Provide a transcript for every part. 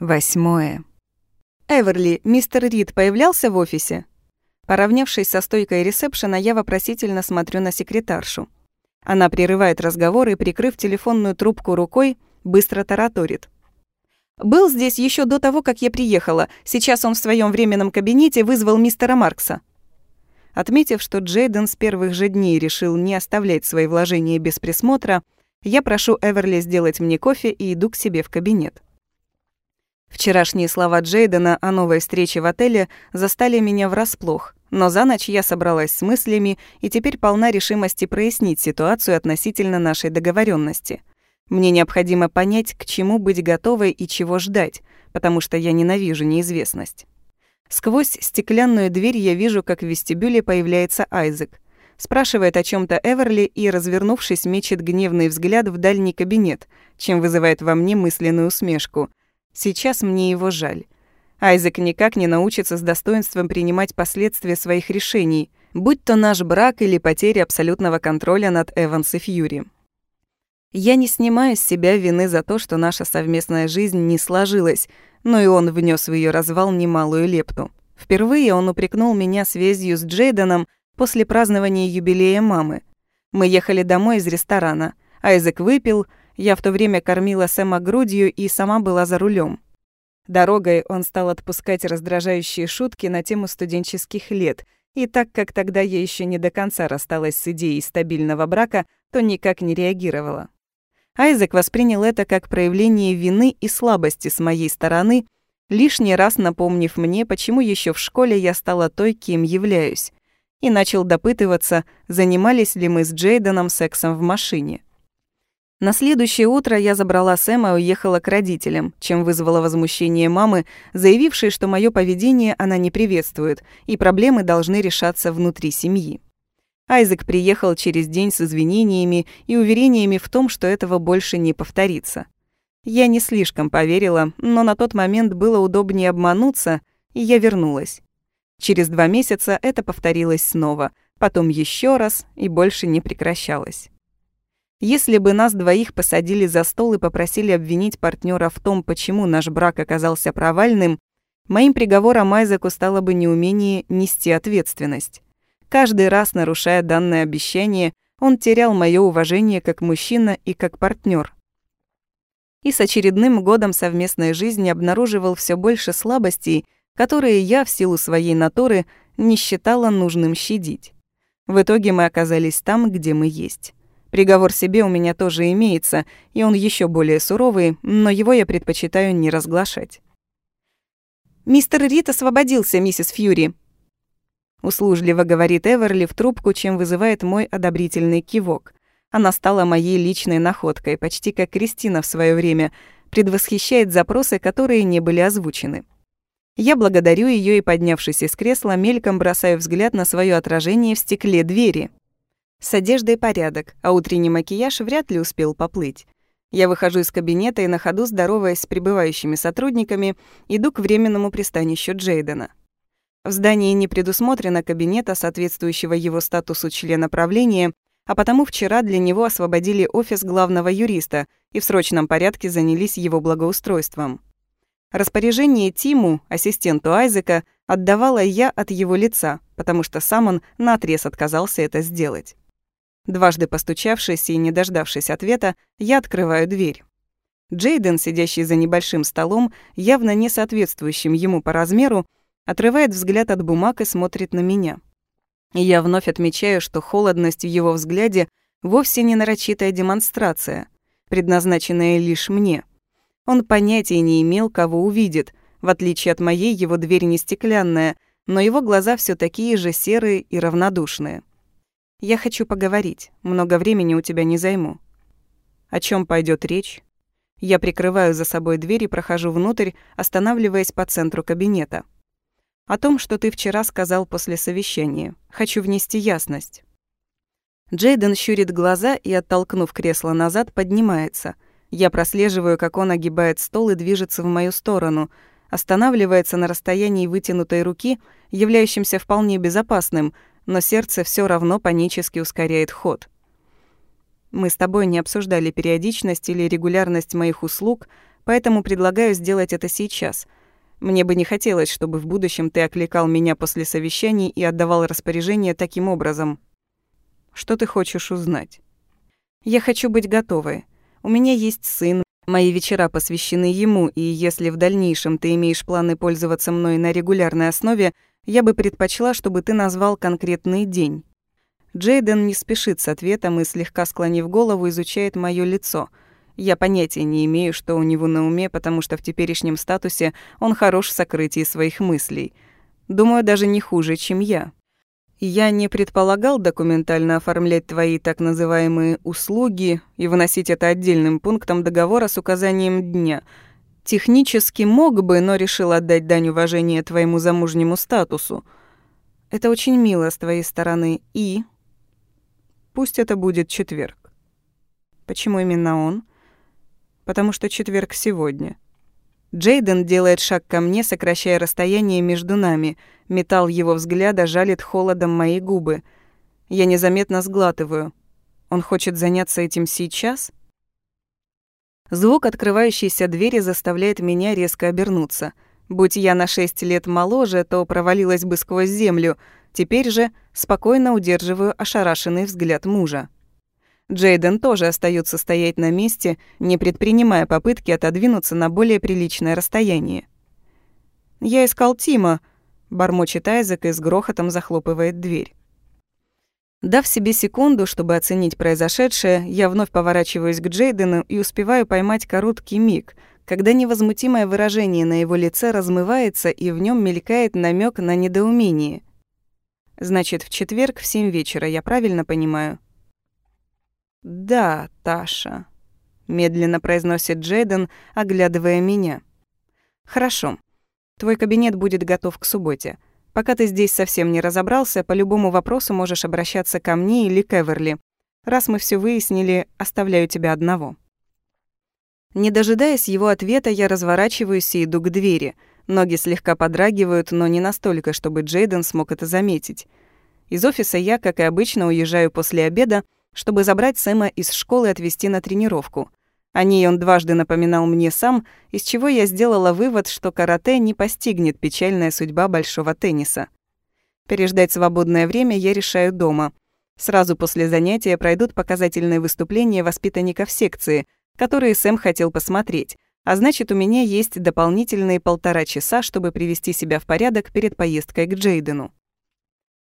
Восьмое. «Эверли, мистер Рид появлялся в офисе?» Поравнявшись со стойкой ресепшена, я вопросительно смотрю на секретаршу. Она прерывает разговор и, прикрыв телефонную трубку рукой, быстро тараторит. «Был здесь еще до того, как я приехала. Сейчас он в своем временном кабинете вызвал мистера Маркса». Отметив, что Джейден с первых же дней решил не оставлять свои вложения без присмотра, я прошу Эверли сделать мне кофе и иду к себе в кабинет. Вчерашние слова Джейдена о новой встрече в отеле застали меня врасплох, но за ночь я собралась с мыслями и теперь полна решимости прояснить ситуацию относительно нашей договоренности. Мне необходимо понять, к чему быть готовой и чего ждать, потому что я ненавижу неизвестность. Сквозь стеклянную дверь я вижу, как в вестибюле появляется Айзек. Спрашивает о чем то Эверли и, развернувшись, мечет гневный взгляд в дальний кабинет, чем вызывает во мне мысленную усмешку — Сейчас мне его жаль. Айзек никак не научится с достоинством принимать последствия своих решений, будь то наш брак или потеря абсолютного контроля над Эванс и Фьюри. Я не снимаю с себя вины за то, что наша совместная жизнь не сложилась, но и он внес в ее развал немалую лепту. Впервые он упрекнул меня связью с Джейденом после празднования юбилея мамы. Мы ехали домой из ресторана. Айзек выпил, я в то время кормила Сэма грудью и сама была за рулем. Дорогой он стал отпускать раздражающие шутки на тему студенческих лет, и так как тогда я еще не до конца рассталась с идеей стабильного брака, то никак не реагировала. Айзек воспринял это как проявление вины и слабости с моей стороны, лишний раз напомнив мне, почему еще в школе я стала той, кем являюсь, и начал допытываться, занимались ли мы с Джейденом сексом в машине. На следующее утро я забрала Сэма и уехала к родителям, чем вызвала возмущение мамы, заявившей, что мое поведение она не приветствует, и проблемы должны решаться внутри семьи. Айзек приехал через день с извинениями и уверениями в том, что этого больше не повторится. Я не слишком поверила, но на тот момент было удобнее обмануться, и я вернулась. Через два месяца это повторилось снова, потом еще раз и больше не прекращалось. Если бы нас двоих посадили за стол и попросили обвинить партнера в том, почему наш брак оказался провальным, моим приговором Айзеку стало бы неумение нести ответственность. Каждый раз, нарушая данное обещание, он терял мое уважение как мужчина и как партнер. И с очередным годом совместной жизни обнаруживал все больше слабостей, которые я, в силу своей натуры, не считала нужным щадить. В итоге мы оказались там, где мы есть. Приговор себе у меня тоже имеется, и он еще более суровый, но его я предпочитаю не разглашать. «Мистер Рид освободился, миссис Фьюри», — услужливо говорит Эверли в трубку, чем вызывает мой одобрительный кивок. Она стала моей личной находкой, почти как Кристина в свое время, предвосхищает запросы, которые не были озвучены. Я благодарю ее и, поднявшись из кресла, мельком бросаю взгляд на свое отражение в стекле двери. С одеждой порядок, а утренний макияж вряд ли успел поплыть. Я выхожу из кабинета и на ходу, здороваясь с прибывающими сотрудниками, иду к временному пристанищу Джейдена. В здании не предусмотрено кабинета, соответствующего его статусу члена правления, а потому вчера для него освободили офис главного юриста и в срочном порядке занялись его благоустройством. Распоряжение Тиму, ассистенту Айзека, отдавала я от его лица, потому что сам он наотрез отказался это сделать. Дважды постучавшись и не дождавшись ответа, я открываю дверь. Джейден, сидящий за небольшим столом, явно не соответствующим ему по размеру, отрывает взгляд от бумаг и смотрит на меня. Я вновь отмечаю, что холодность в его взгляде вовсе не нарочитая демонстрация, предназначенная лишь мне. Он понятия не имел, кого увидит. В отличие от моей, его дверь не стеклянная, но его глаза все такие же серые и равнодушные. Я хочу поговорить. Много времени у тебя не займу. О чем пойдет речь? Я прикрываю за собой дверь и прохожу внутрь, останавливаясь по центру кабинета. О том, что ты вчера сказал после совещания. Хочу внести ясность. Джейден щурит глаза и, оттолкнув кресло назад, поднимается. Я прослеживаю, как он огибает стол и движется в мою сторону, останавливается на расстоянии вытянутой руки, являющимся вполне безопасным — но сердце все равно панически ускоряет ход. Мы с тобой не обсуждали периодичность или регулярность моих услуг, Поэтому предлагаю сделать это сейчас. Мне бы не хотелось, чтобы в будущем ты окликал меня после совещаний и отдавал распоряжение таким образом. Что ты хочешь узнать? Я хочу быть готовой. У меня есть сын, мои вечера посвящены ему, и если в дальнейшем ты имеешь планы пользоваться мной на регулярной основе, я бы предпочла, чтобы ты назвал конкретный день. Джейден не спешит с ответом и, слегка склонив голову, изучает моё лицо. Я понятия не имею, что у него на уме, потому что в теперешнем статусе он хорош в сокрытии своих мыслей. Думаю, даже не хуже, чем я. Я не предполагал документально оформлять твои так называемые услуги и выносить это отдельным пунктом договора с указанием дня. Технически мог бы, но решил отдать дань уважения твоему замужнему статусу. Это очень мило с твоей стороны. И пусть это будет четверг. Почему именно он? Потому что четверг сегодня. Джейден делает шаг ко мне, сокращая расстояние между нами. Металл его взгляда жалит холодом мои губы. Я незаметно сглатываю. Он хочет заняться этим сейчас? Звук открывающейся двери заставляет меня резко обернуться. Будь я на шесть лет моложе, то провалилась бы сквозь землю. Теперь же спокойно удерживаю ошарашенный взгляд мужа. Джейден тоже остается стоять на месте, не предпринимая попытки отодвинуться на более приличное расстояние. «Я искал Тима», — бормочет Айзек и с грохотом захлопывает дверь. Дав себе секунду, чтобы оценить произошедшее, я вновь поворачиваюсь к Джейдену и успеваю поймать короткий миг, когда невозмутимое выражение на его лице размывается и в нем мелькает намек на недоумение. Значит, в четверг в семь вечера, я правильно понимаю? «Да, Таша», — медленно произносит Джейден, оглядывая меня. «Хорошо. Твой кабинет будет готов к субботе. Пока ты здесь совсем не разобрался, по любому вопросу можешь обращаться ко мне или к Эверли. Раз мы все выяснили, оставляю тебя одного». Не дожидаясь его ответа, я разворачиваюсь и иду к двери. Ноги слегка подрагивают, но не настолько, чтобы Джейден смог это заметить. Из офиса я, как и обычно, уезжаю после обеда, чтобы забрать Сэма из школы и отвезти на тренировку. О ней он дважды напоминал мне сам, из чего я сделала вывод, что карате не постигнет печальная судьба большого тенниса. Переждать свободное время я решаю дома. Сразу после занятия пройдут показательные выступления воспитанников секции, которые Сэм хотел посмотреть, а значит, у меня есть дополнительные полтора часа, чтобы привести себя в порядок перед поездкой к Джейдену.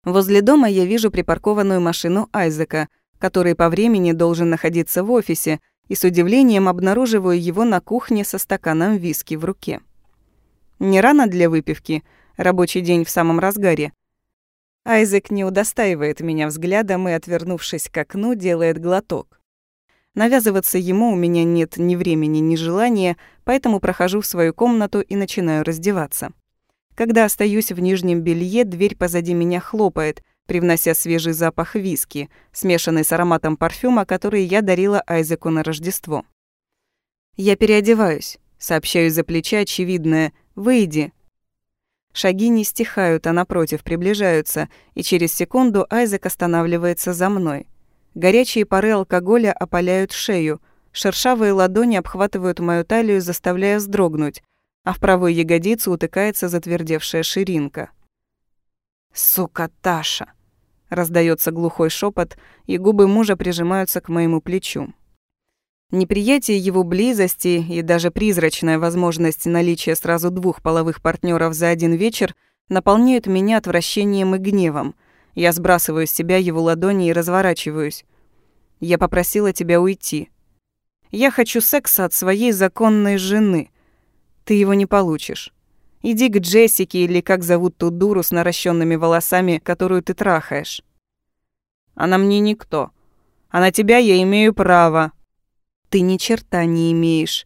Возле дома я вижу припаркованную машину Айзека — который по времени должен находиться в офисе, и с удивлением обнаруживаю его на кухне со стаканом виски в руке. Не рано для выпивки, рабочий день в самом разгаре. Айзек не удостаивает меня взглядом и, отвернувшись к окну, делает глоток. Навязываться ему у меня нет ни времени, ни желания, поэтому прохожу в свою комнату и начинаю раздеваться. Когда остаюсь в нижнем белье, дверь позади меня хлопает — привнося свежий запах виски, смешанный с ароматом парфюма, который я дарила Айзеку на Рождество. «Я переодеваюсь», — сообщаю за плеча очевидное «Выйди». Шаги не стихают, а напротив приближаются, и через секунду Айзек останавливается за мной. Горячие пары алкоголя опаляют шею, шершавые ладони обхватывают мою талию, заставляя вздрогнуть, а в правую ягодицу утыкается затвердевшая ширинка. «Сука, Таша!» Раздается глухой шепот, и губы мужа прижимаются к моему плечу. Неприятие его близости и даже призрачная возможность наличия сразу двух половых партнеров за один вечер наполняют меня отвращением и гневом. Я сбрасываю с себя его ладони и разворачиваюсь. Я попросила тебя уйти. Я хочу секса от своей законной жены. Ты его не получишь. Иди к Джессике или как зовут ту дуру с наращенными волосами, которую ты трахаешь. Она мне никто. А на тебя я имею право. Ты ни черта не имеешь.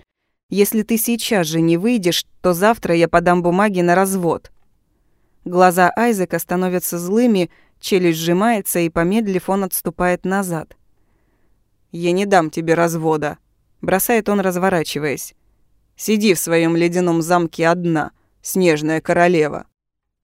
Если ты сейчас же не выйдешь, то завтра я подам бумаги на развод. Глаза Айзека становятся злыми, челюсть сжимается, и, помедлив, он отступает назад. «Я не дам тебе развода», — бросает он, разворачиваясь. «Сиди в своем ледяном замке одна снежная королева.